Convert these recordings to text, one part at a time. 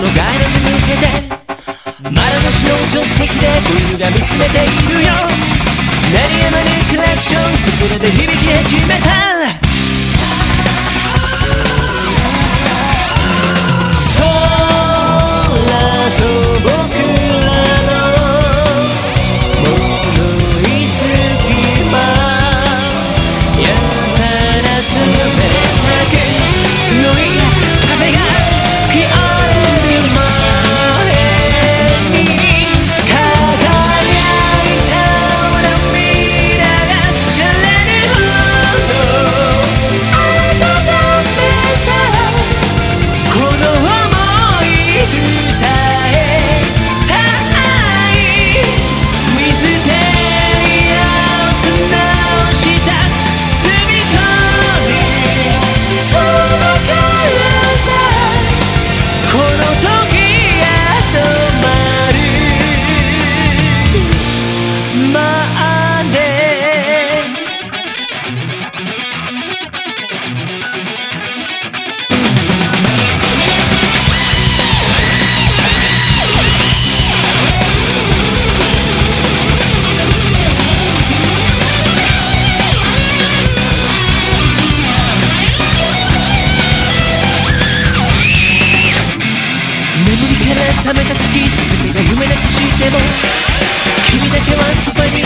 のガイドに向けて丸のしの助手席で僕が見つめているよ。鳴りやまぬクラクション心で響き始めた。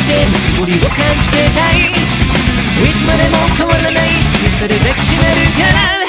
てぬくもりを感じてたい。いつまでも変わらない。強さで抱きしめるから。